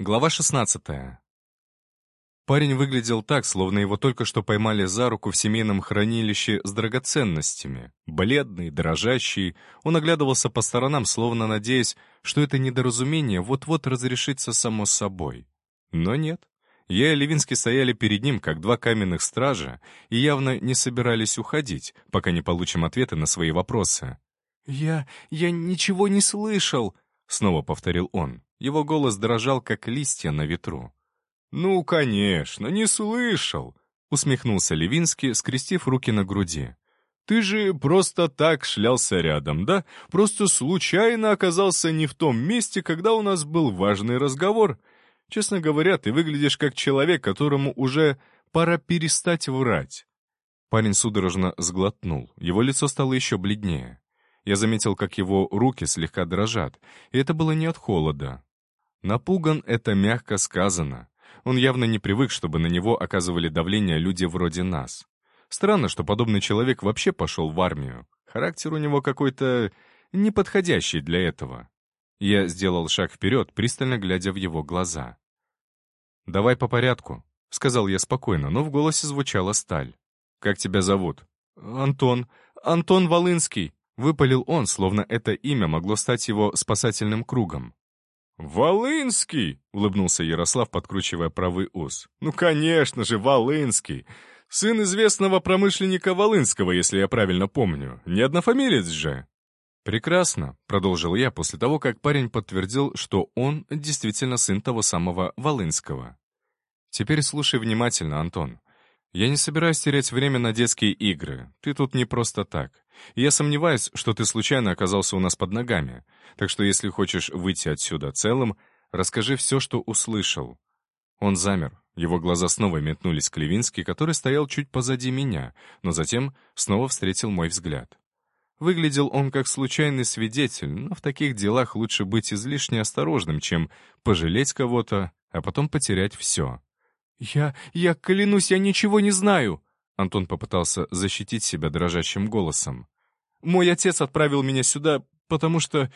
Глава 16. Парень выглядел так, словно его только что поймали за руку в семейном хранилище с драгоценностями. Бледный, дрожащий, он оглядывался по сторонам, словно надеясь, что это недоразумение вот-вот разрешится само собой. Но нет. Я и Левинский стояли перед ним, как два каменных стража, и явно не собирались уходить, пока не получим ответы на свои вопросы. «Я... я ничего не слышал», — снова повторил он. Его голос дрожал, как листья на ветру. «Ну, конечно, не слышал», — усмехнулся Левинский, скрестив руки на груди. «Ты же просто так шлялся рядом, да? Просто случайно оказался не в том месте, когда у нас был важный разговор. Честно говоря, ты выглядишь как человек, которому уже пора перестать врать». Парень судорожно сглотнул, его лицо стало еще бледнее. Я заметил, как его руки слегка дрожат, и это было не от холода. Напуган — это мягко сказано. Он явно не привык, чтобы на него оказывали давление люди вроде нас. Странно, что подобный человек вообще пошел в армию. Характер у него какой-то неподходящий для этого. Я сделал шаг вперед, пристально глядя в его глаза. «Давай по порядку», — сказал я спокойно, но в голосе звучала сталь. «Как тебя зовут?» «Антон. Антон Волынский», — выпалил он, словно это имя могло стать его спасательным кругом. «Волынский!» — улыбнулся Ярослав, подкручивая правый ус. «Ну, конечно же, Волынский! Сын известного промышленника Волынского, если я правильно помню. Не однофамилец же!» «Прекрасно», — продолжил я после того, как парень подтвердил, что он действительно сын того самого Волынского. «Теперь слушай внимательно, Антон. Я не собираюсь терять время на детские игры. Ты тут не просто так. я сомневаюсь, что ты случайно оказался у нас под ногами. Так что если хочешь выйти отсюда целым, расскажи все, что услышал». Он замер. Его глаза снова метнулись к Левински, который стоял чуть позади меня, но затем снова встретил мой взгляд. Выглядел он как случайный свидетель, но в таких делах лучше быть излишне осторожным, чем пожалеть кого-то, а потом потерять все. «Я... я клянусь, я ничего не знаю!» Антон попытался защитить себя дрожащим голосом. «Мой отец отправил меня сюда, потому что...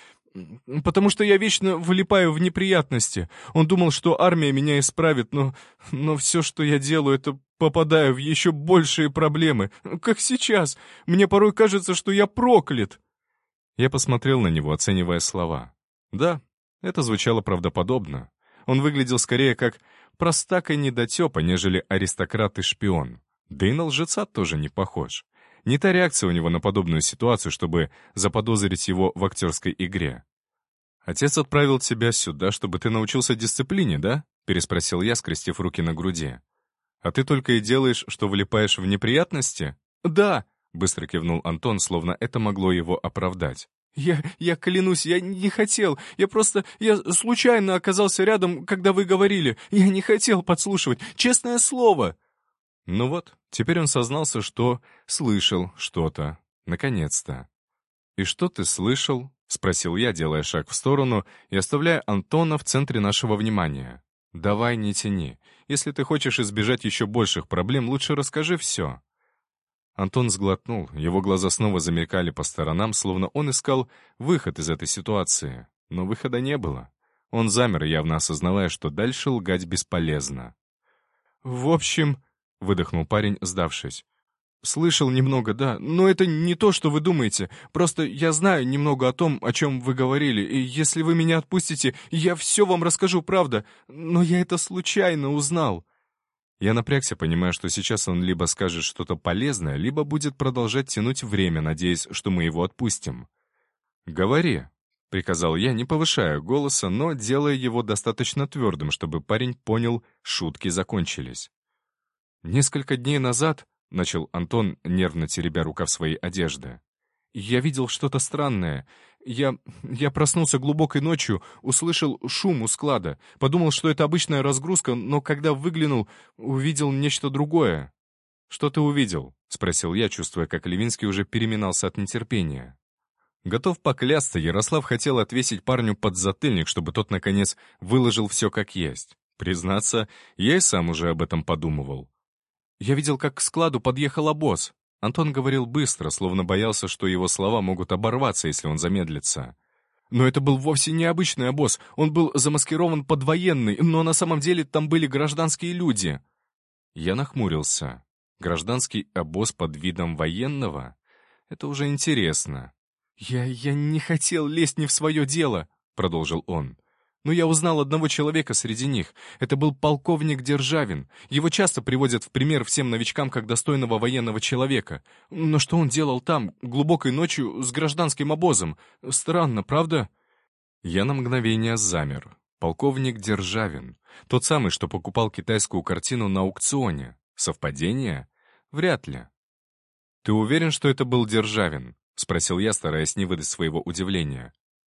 потому что я вечно влипаю в неприятности. Он думал, что армия меня исправит, но... но все, что я делаю, это попадаю в еще большие проблемы. Как сейчас. Мне порой кажется, что я проклят!» Я посмотрел на него, оценивая слова. Да, это звучало правдоподобно. Он выглядел скорее как простак и недотепа, нежели аристократ и шпион. Да и на лжеца тоже не похож. Не та реакция у него на подобную ситуацию, чтобы заподозрить его в актерской игре. «Отец отправил тебя сюда, чтобы ты научился дисциплине, да?» — переспросил я, скрестив руки на груди. «А ты только и делаешь, что влипаешь в неприятности?» «Да!» — быстро кивнул Антон, словно это могло его оправдать. «Я... я клянусь, я не хотел. Я просто... я случайно оказался рядом, когда вы говорили. Я не хотел подслушивать. Честное слово!» Ну вот, теперь он сознался, что слышал что-то. Наконец-то. «И что ты слышал?» — спросил я, делая шаг в сторону и оставляя Антона в центре нашего внимания. «Давай не тяни. Если ты хочешь избежать еще больших проблем, лучше расскажи все». Антон сглотнул, его глаза снова замелькали по сторонам, словно он искал выход из этой ситуации. Но выхода не было. Он замер, явно осознавая, что дальше лгать бесполезно. «В общем...» — выдохнул парень, сдавшись. «Слышал немного, да, но это не то, что вы думаете. Просто я знаю немного о том, о чем вы говорили, и если вы меня отпустите, я все вам расскажу, правда. Но я это случайно узнал». Я напрягся, понимая, что сейчас он либо скажет что-то полезное, либо будет продолжать тянуть время, надеясь, что мы его отпустим. «Говори», — приказал я, не повышая голоса, но делая его достаточно твердым, чтобы парень понял, шутки закончились. «Несколько дней назад», — начал Антон, нервно теребя рукав своей одежды, «я видел что-то странное. Я... я проснулся глубокой ночью, услышал шум у склада, подумал, что это обычная разгрузка, но когда выглянул, увидел нечто другое. «Что ты увидел?» — спросил я, чувствуя, как Левинский уже переминался от нетерпения. Готов поклясться, Ярослав хотел отвесить парню подзатыльник, чтобы тот, наконец, выложил все как есть. Признаться, я и сам уже об этом подумывал. Я видел, как к складу подъехал обоз. Антон говорил быстро, словно боялся, что его слова могут оборваться, если он замедлится. Но это был вовсе не обычный обоз. Он был замаскирован под военный, но на самом деле там были гражданские люди. Я нахмурился. Гражданский обоз под видом военного? Это уже интересно. «Я... я не хотел лезть не в свое дело», — продолжил он. «Но я узнал одного человека среди них. Это был полковник Державин. Его часто приводят в пример всем новичкам как достойного военного человека. Но что он делал там, глубокой ночью, с гражданским обозом? Странно, правда?» Я на мгновение замер. Полковник Державин. Тот самый, что покупал китайскую картину на аукционе. Совпадение? Вряд ли. «Ты уверен, что это был Державин?» — спросил я, стараясь не выдать своего удивления.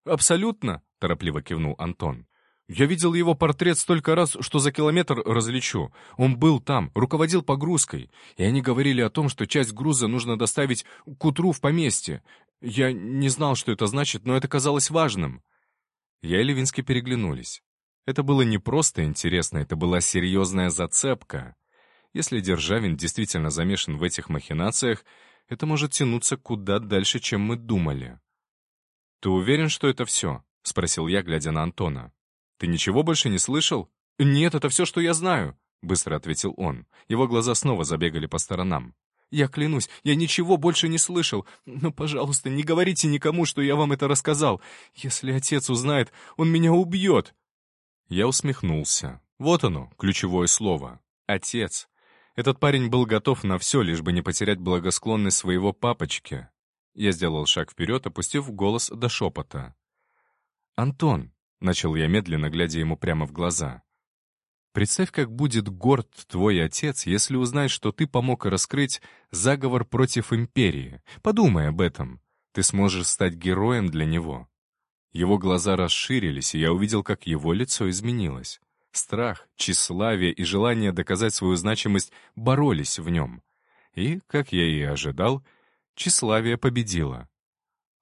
«Абсолютно», — торопливо кивнул Антон. «Я видел его портрет столько раз, что за километр различу. Он был там, руководил погрузкой, и они говорили о том, что часть груза нужно доставить к утру в поместье. Я не знал, что это значит, но это казалось важным». Я и Левинский переглянулись. Это было не просто интересно, это была серьезная зацепка. Если Державин действительно замешан в этих махинациях, это может тянуться куда дальше, чем мы думали. «Ты уверен, что это все?» — спросил я, глядя на Антона. «Ты ничего больше не слышал?» «Нет, это все, что я знаю», — быстро ответил он. Его глаза снова забегали по сторонам. «Я клянусь, я ничего больше не слышал. Но, пожалуйста, не говорите никому, что я вам это рассказал. Если отец узнает, он меня убьет». Я усмехнулся. Вот оно, ключевое слово. «Отец». Этот парень был готов на все, лишь бы не потерять благосклонность своего папочки. Я сделал шаг вперед, опустив голос до шепота. «Антон», — начал я медленно, глядя ему прямо в глаза, «представь, как будет горд твой отец, если узнает, что ты помог раскрыть заговор против империи. Подумай об этом. Ты сможешь стать героем для него». Его глаза расширились, и я увидел, как его лицо изменилось. Страх, тщеславие и желание доказать свою значимость боролись в нем. И, как я и ожидал, тщеславие победило.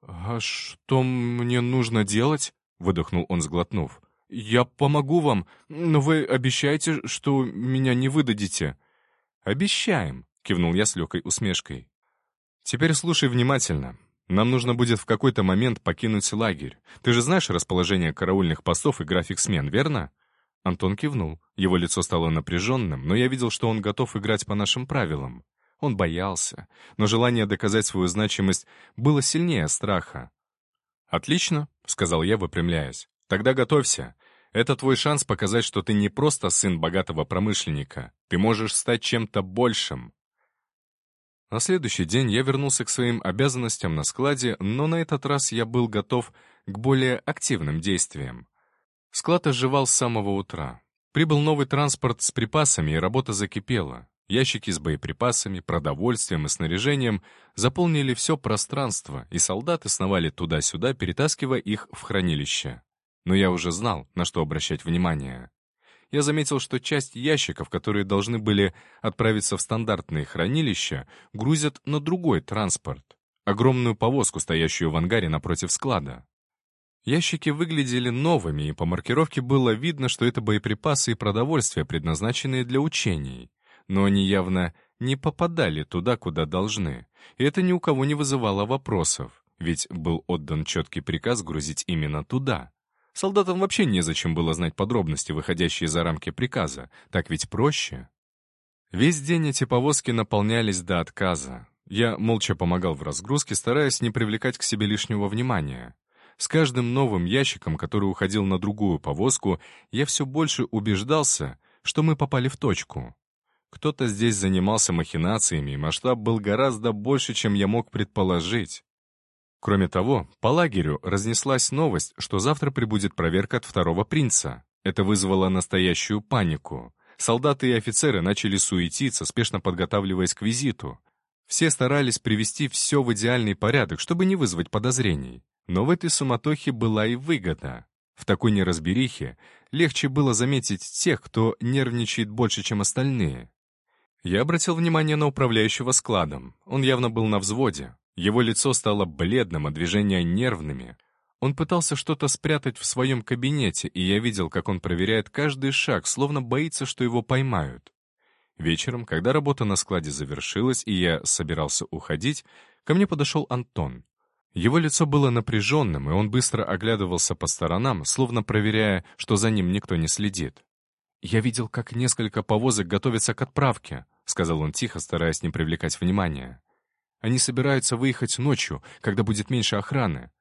«А что мне нужно делать?» — выдохнул он, сглотнув. «Я помогу вам, но вы обещаете, что меня не выдадите?» «Обещаем», — кивнул я с легкой усмешкой. «Теперь слушай внимательно. Нам нужно будет в какой-то момент покинуть лагерь. Ты же знаешь расположение караульных постов и график смен, верно?» Антон кивнул. Его лицо стало напряженным, но я видел, что он готов играть по нашим правилам. Он боялся, но желание доказать свою значимость было сильнее страха. «Отлично», — сказал я, выпрямляясь. «Тогда готовься. Это твой шанс показать, что ты не просто сын богатого промышленника. Ты можешь стать чем-то большим». На следующий день я вернулся к своим обязанностям на складе, но на этот раз я был готов к более активным действиям. Склад оживал с самого утра. Прибыл новый транспорт с припасами, и работа закипела. Ящики с боеприпасами, продовольствием и снаряжением заполнили все пространство, и солдаты сновали туда-сюда, перетаскивая их в хранилище. Но я уже знал, на что обращать внимание. Я заметил, что часть ящиков, которые должны были отправиться в стандартные хранилища, грузят на другой транспорт. Огромную повозку, стоящую в ангаре напротив склада. Ящики выглядели новыми, и по маркировке было видно, что это боеприпасы и продовольствие, предназначенные для учений. Но они явно не попадали туда, куда должны. И это ни у кого не вызывало вопросов, ведь был отдан четкий приказ грузить именно туда. Солдатам вообще незачем было знать подробности, выходящие за рамки приказа. Так ведь проще. Весь день эти повозки наполнялись до отказа. Я молча помогал в разгрузке, стараясь не привлекать к себе лишнего внимания. С каждым новым ящиком, который уходил на другую повозку, я все больше убеждался, что мы попали в точку. Кто-то здесь занимался махинациями, и масштаб был гораздо больше, чем я мог предположить. Кроме того, по лагерю разнеслась новость, что завтра прибудет проверка от второго принца. Это вызвало настоящую панику. Солдаты и офицеры начали суетиться, спешно подготавливаясь к визиту. Все старались привести все в идеальный порядок, чтобы не вызвать подозрений. Но в этой суматохе была и выгода. В такой неразберихе легче было заметить тех, кто нервничает больше, чем остальные. Я обратил внимание на управляющего складом. Он явно был на взводе. Его лицо стало бледным, а движения нервными. Он пытался что-то спрятать в своем кабинете, и я видел, как он проверяет каждый шаг, словно боится, что его поймают. Вечером, когда работа на складе завершилась, и я собирался уходить, ко мне подошел Антон. Его лицо было напряженным, и он быстро оглядывался по сторонам, словно проверяя, что за ним никто не следит. «Я видел, как несколько повозок готовятся к отправке», — сказал он тихо, стараясь не привлекать внимания. «Они собираются выехать ночью, когда будет меньше охраны».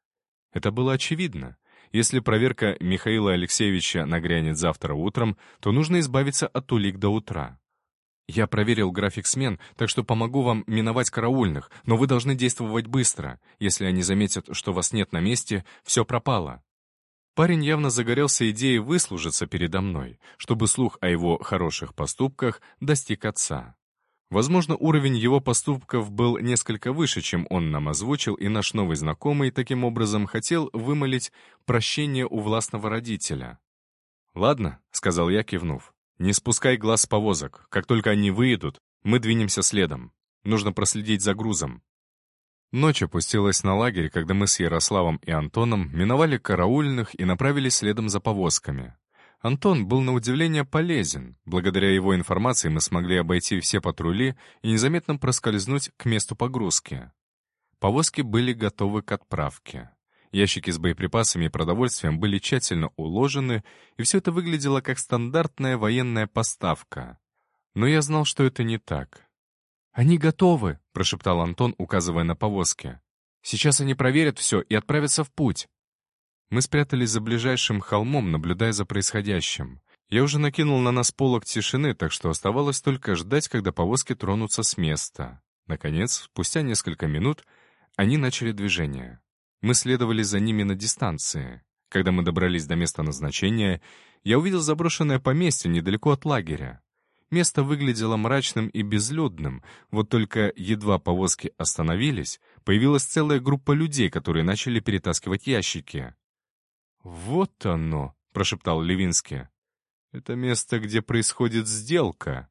Это было очевидно. Если проверка Михаила Алексеевича нагрянет завтра утром, то нужно избавиться от улик до утра. Я проверил график смен, так что помогу вам миновать караульных, но вы должны действовать быстро. Если они заметят, что вас нет на месте, все пропало. Парень явно загорелся идеей выслужиться передо мной, чтобы слух о его хороших поступках достиг отца. Возможно, уровень его поступков был несколько выше, чем он нам озвучил, и наш новый знакомый таким образом хотел вымолить прощение у властного родителя. «Ладно», — сказал я, кивнув. «Не спускай глаз с повозок. Как только они выедут, мы двинемся следом. Нужно проследить за грузом». Ночь опустилась на лагерь, когда мы с Ярославом и Антоном миновали караульных и направились следом за повозками. Антон был на удивление полезен. Благодаря его информации мы смогли обойти все патрули и незаметно проскользнуть к месту погрузки. Повозки были готовы к отправке. Ящики с боеприпасами и продовольствием были тщательно уложены, и все это выглядело как стандартная военная поставка. Но я знал, что это не так. «Они готовы», — прошептал Антон, указывая на повозки. «Сейчас они проверят все и отправятся в путь». Мы спрятались за ближайшим холмом, наблюдая за происходящим. Я уже накинул на нас полог тишины, так что оставалось только ждать, когда повозки тронутся с места. Наконец, спустя несколько минут, они начали движение. Мы следовали за ними на дистанции. Когда мы добрались до места назначения, я увидел заброшенное поместье недалеко от лагеря. Место выглядело мрачным и безлюдным, вот только едва повозки остановились, появилась целая группа людей, которые начали перетаскивать ящики. «Вот оно», — прошептал Левинский. «Это место, где происходит сделка».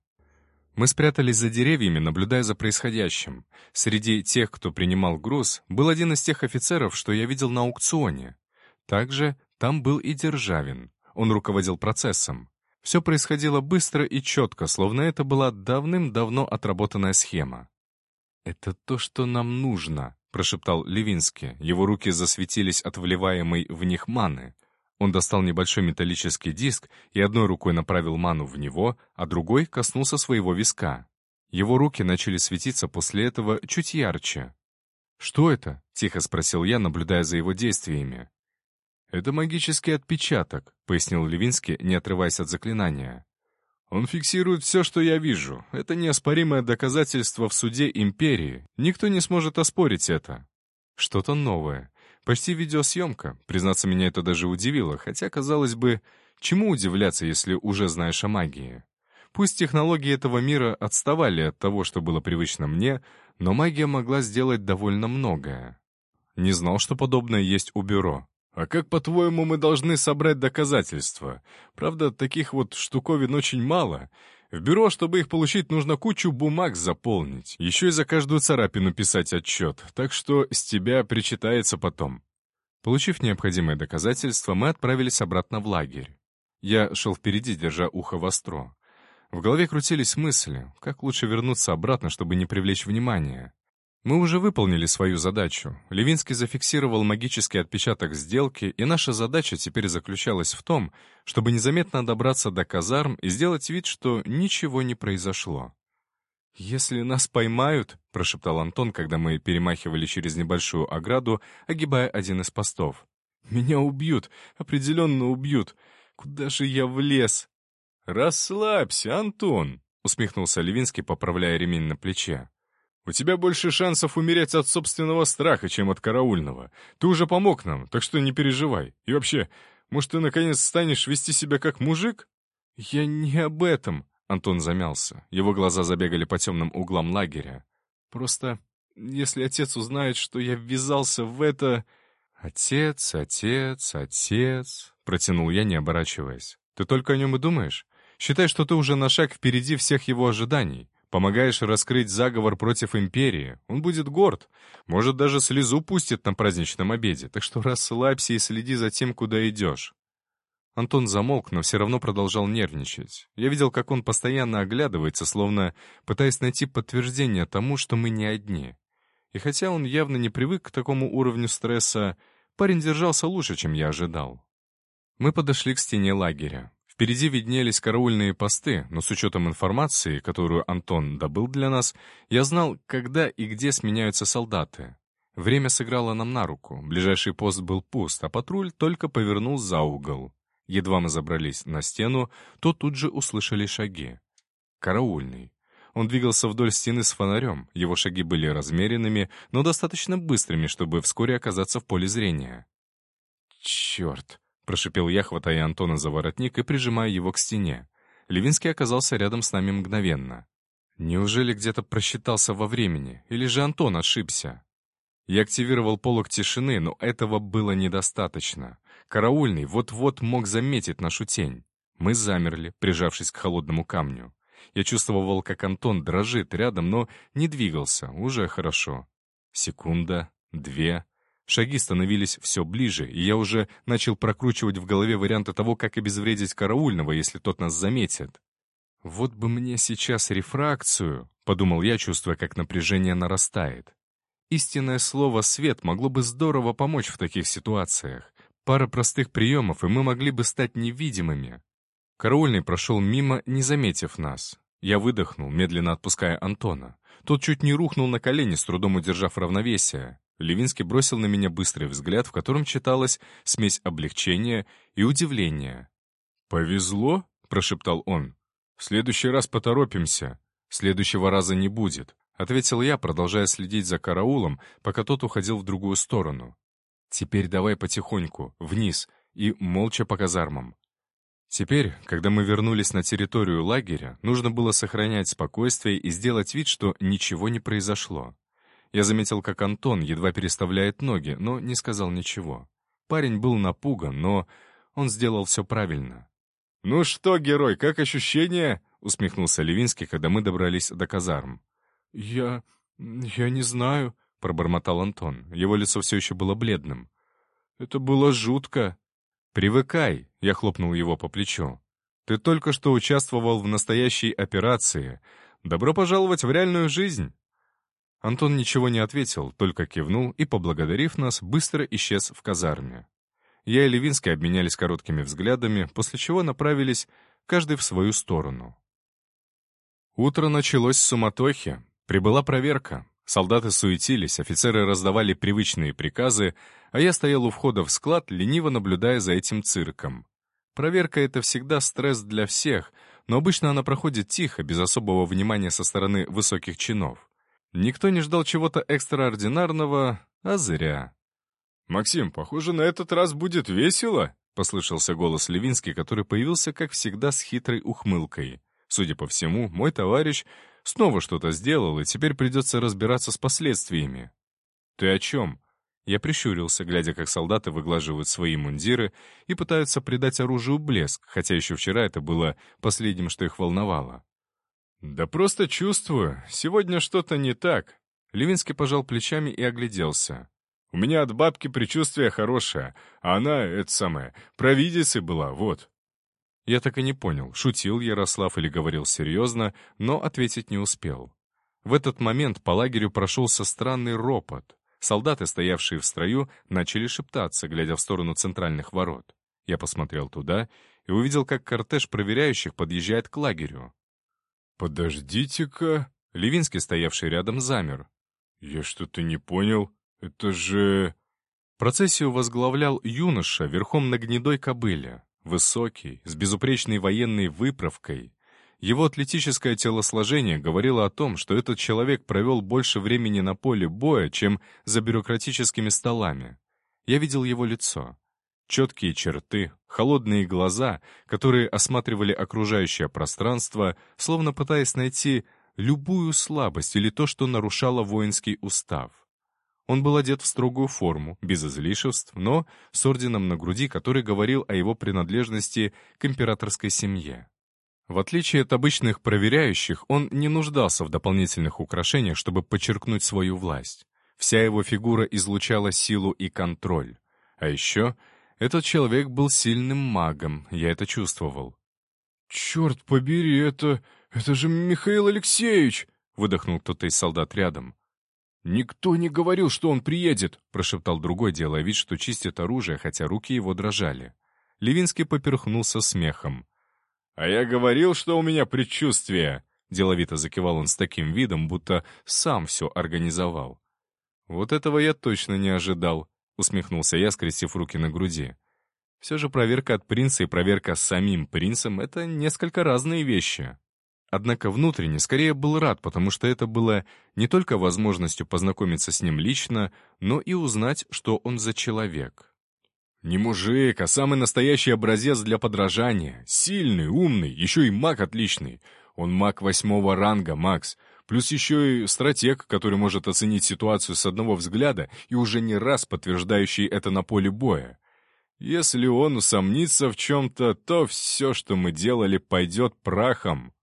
Мы спрятались за деревьями, наблюдая за происходящим. Среди тех, кто принимал груз, был один из тех офицеров, что я видел на аукционе. Также там был и Державин. Он руководил процессом. Все происходило быстро и четко, словно это была давным-давно отработанная схема. «Это то, что нам нужно», — прошептал Левинский. Его руки засветились от вливаемой в них маны. Он достал небольшой металлический диск и одной рукой направил ману в него, а другой коснулся своего виска. Его руки начали светиться после этого чуть ярче. «Что это?» — тихо спросил я, наблюдая за его действиями. «Это магический отпечаток», — пояснил Левинский, не отрываясь от заклинания. «Он фиксирует все, что я вижу. Это неоспоримое доказательство в суде Империи. Никто не сможет оспорить это». Что-то новое. Почти видеосъемка. Признаться, меня это даже удивило, хотя, казалось бы, чему удивляться, если уже знаешь о магии? Пусть технологии этого мира отставали от того, что было привычно мне, но магия могла сделать довольно многое. Не знал, что подобное есть у бюро. А как, по-твоему, мы должны собрать доказательства? Правда, таких вот штуковин очень мало. В бюро, чтобы их получить, нужно кучу бумаг заполнить. Еще и за каждую царапину писать отчет. Так что с тебя причитается потом. Получив необходимые доказательства, мы отправились обратно в лагерь. Я шел впереди, держа ухо востро. В голове крутились мысли, как лучше вернуться обратно, чтобы не привлечь внимания. Мы уже выполнили свою задачу. Левинский зафиксировал магический отпечаток сделки, и наша задача теперь заключалась в том, чтобы незаметно добраться до казарм и сделать вид, что ничего не произошло. «Если нас поймают», — прошептал Антон, когда мы перемахивали через небольшую ограду, огибая один из постов. «Меня убьют, определенно убьют. Куда же я влез?» «Расслабься, Антон», — усмехнулся Левинский, поправляя ремень на плече. У тебя больше шансов умереть от собственного страха, чем от караульного. Ты уже помог нам, так что не переживай. И вообще, может, ты наконец станешь вести себя как мужик?» «Я не об этом», — Антон замялся. Его глаза забегали по темным углам лагеря. «Просто, если отец узнает, что я ввязался в это...» «Отец, отец, отец...» — протянул я, не оборачиваясь. «Ты только о нем и думаешь? Считай, что ты уже на шаг впереди всех его ожиданий. Помогаешь раскрыть заговор против империи, он будет горд. Может, даже слезу пустит на праздничном обеде. Так что расслабься и следи за тем, куда идешь». Антон замолк, но все равно продолжал нервничать. Я видел, как он постоянно оглядывается, словно пытаясь найти подтверждение тому, что мы не одни. И хотя он явно не привык к такому уровню стресса, парень держался лучше, чем я ожидал. Мы подошли к стене лагеря. Впереди виднелись караульные посты, но с учетом информации, которую Антон добыл для нас, я знал, когда и где сменяются солдаты. Время сыграло нам на руку. Ближайший пост был пуст, а патруль только повернул за угол. Едва мы забрались на стену, то тут же услышали шаги. Караульный. Он двигался вдоль стены с фонарем. Его шаги были размеренными, но достаточно быстрыми, чтобы вскоре оказаться в поле зрения. «Черт!» — прошипел я, хватая Антона за воротник и прижимая его к стене. Левинский оказался рядом с нами мгновенно. Неужели где-то просчитался во времени? Или же Антон ошибся? Я активировал полог тишины, но этого было недостаточно. Караульный вот-вот мог заметить нашу тень. Мы замерли, прижавшись к холодному камню. Я чувствовал, как Антон дрожит рядом, но не двигался, уже хорошо. Секунда, две. Шаги становились все ближе, и я уже начал прокручивать в голове варианты того, как обезвредить караульного, если тот нас заметит. «Вот бы мне сейчас рефракцию», — подумал я, чувствуя, как напряжение нарастает. Истинное слово «свет» могло бы здорово помочь в таких ситуациях. Пара простых приемов, и мы могли бы стать невидимыми. Караульный прошел мимо, не заметив нас. Я выдохнул, медленно отпуская Антона. Тот чуть не рухнул на колени, с трудом удержав равновесие. Левинский бросил на меня быстрый взгляд, в котором читалась смесь облегчения и удивления. «Повезло?» — прошептал он. «В следующий раз поторопимся. Следующего раза не будет», — ответил я, продолжая следить за караулом, пока тот уходил в другую сторону. «Теперь давай потихоньку, вниз и молча по казармам. Теперь, когда мы вернулись на территорию лагеря, нужно было сохранять спокойствие и сделать вид, что ничего не произошло. Я заметил, как Антон едва переставляет ноги, но не сказал ничего. Парень был напуган, но он сделал все правильно. «Ну что, герой, как ощущения?» — усмехнулся Левинский, когда мы добрались до казарм. «Я... я не знаю», — пробормотал Антон. Его лицо все еще было бледным. «Это было жутко». «Привыкай», — я хлопнул его по плечу. «Ты только что участвовал в настоящей операции. Добро пожаловать в реальную жизнь». Антон ничего не ответил, только кивнул и, поблагодарив нас, быстро исчез в казарме. Я и Левинский обменялись короткими взглядами, после чего направились каждый в свою сторону. Утро началось с суматохи. Прибыла проверка. Солдаты суетились, офицеры раздавали привычные приказы, а я стоял у входа в склад, лениво наблюдая за этим цирком. Проверка — это всегда стресс для всех, но обычно она проходит тихо, без особого внимания со стороны высоких чинов. Никто не ждал чего-то экстраординарного, а зря. «Максим, похоже, на этот раз будет весело», — послышался голос Левинский, который появился, как всегда, с хитрой ухмылкой. Судя по всему, мой товарищ снова что-то сделал, и теперь придется разбираться с последствиями. «Ты о чем?» Я прищурился, глядя, как солдаты выглаживают свои мундиры и пытаются придать оружию блеск, хотя еще вчера это было последним, что их волновало. «Да просто чувствую, сегодня что-то не так». Левинский пожал плечами и огляделся. «У меня от бабки предчувствие хорошее, а она, это самое, провидицей была, вот». Я так и не понял, шутил Ярослав или говорил серьезно, но ответить не успел. В этот момент по лагерю прошелся странный ропот. Солдаты, стоявшие в строю, начали шептаться, глядя в сторону центральных ворот. Я посмотрел туда и увидел, как кортеж проверяющих подъезжает к лагерю. «Подождите-ка...» Левинский, стоявший рядом, замер. «Я что-то не понял. Это же...» Процессию возглавлял юноша верхом на гнедой кобыле. Высокий, с безупречной военной выправкой. Его атлетическое телосложение говорило о том, что этот человек провел больше времени на поле боя, чем за бюрократическими столами. Я видел его лицо. Четкие черты, холодные глаза, которые осматривали окружающее пространство, словно пытаясь найти любую слабость или то, что нарушало воинский устав. Он был одет в строгую форму, без излишеств, но с орденом на груди, который говорил о его принадлежности к императорской семье. В отличие от обычных проверяющих, он не нуждался в дополнительных украшениях, чтобы подчеркнуть свою власть. Вся его фигура излучала силу и контроль. А еще этот человек был сильным магом, я это чувствовал. «Черт побери, это... это же Михаил Алексеевич!» — выдохнул кто-то из солдат рядом. «Никто не говорил, что он приедет», — прошептал другой, делая вид, что чистит оружие, хотя руки его дрожали. Левинский поперхнулся смехом. «А я говорил, что у меня предчувствие!» Деловито закивал он с таким видом, будто сам все организовал. «Вот этого я точно не ожидал», — усмехнулся я, скрестив руки на груди. «Все же проверка от принца и проверка с самим принцем — это несколько разные вещи». Однако внутренне скорее был рад, потому что это было не только возможностью познакомиться с ним лично, но и узнать, что он за человек. Не мужик, а самый настоящий образец для подражания. Сильный, умный, еще и маг отличный. Он маг восьмого ранга, Макс. Плюс еще и стратег, который может оценить ситуацию с одного взгляда и уже не раз подтверждающий это на поле боя. Если он усомнится в чем-то, то все, что мы делали, пойдет прахом.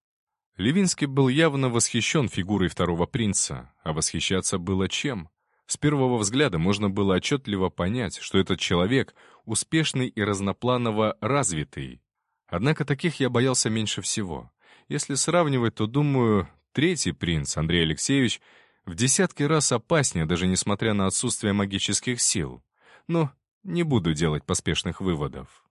Левинский был явно восхищен фигурой второго принца, а восхищаться было чем? С первого взгляда можно было отчетливо понять, что этот человек успешный и разнопланово развитый. Однако таких я боялся меньше всего. Если сравнивать, то, думаю, третий принц, Андрей Алексеевич, в десятки раз опаснее, даже несмотря на отсутствие магических сил. Но не буду делать поспешных выводов.